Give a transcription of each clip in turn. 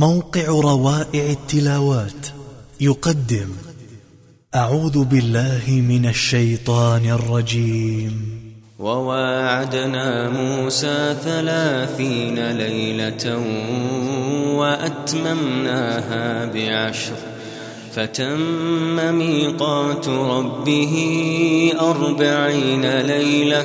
موقع روائع التلاوات. يقدم أعوذ بالله من الشيطان الرجيم. وواعدنا موسى ثلاثين ليلة وأتممناها بعشر. فتم ميقات ربه أربعين ليلة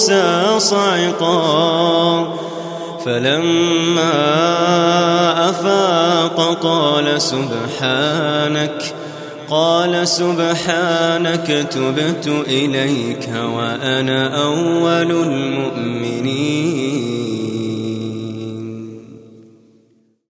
موسى صعقا. فلما أفاق قال سبحانك قال سبحانك تبت إليك وأنا أول المؤمنين.